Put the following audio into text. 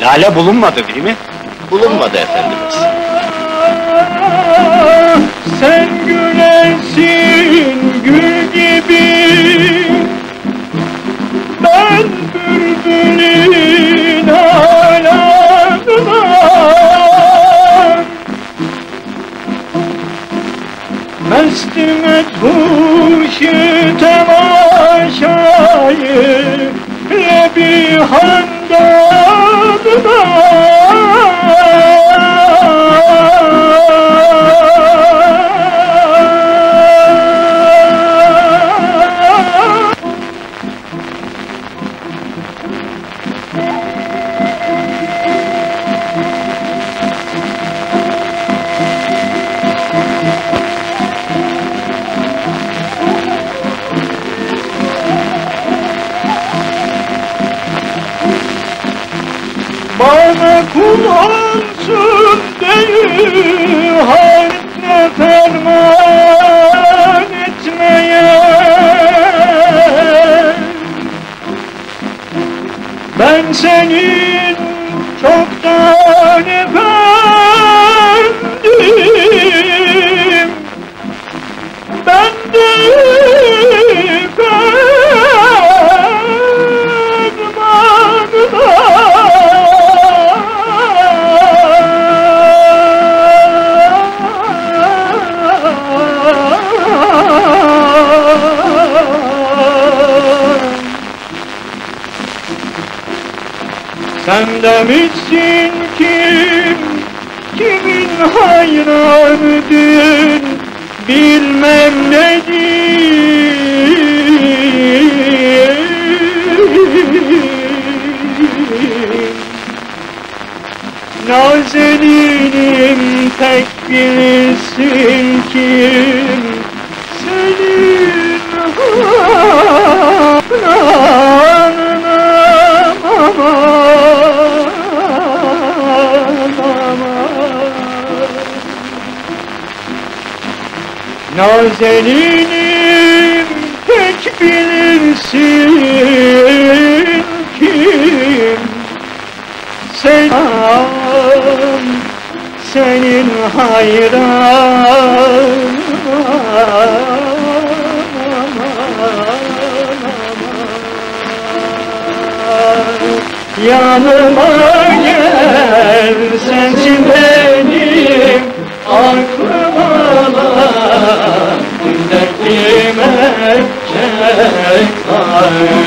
Lale bulunmadı değil mi? Bulunmadı efendimiz. Sen gülersin gül gibi Ben bülbülün alamına Mestim etmişi temaşayı Lebi Bana kul olsun değil haline ferman etmeye. Ben senin çoktan efendim Sen demişsin kim, kimin hayranıdın, bilmem ne diyeyim. Nazelinim tek bilirsin kim, senin hananına Nazelinim tek bilirsin kim? Sen senin hayran Yanıma gel sensin benim aklıma çek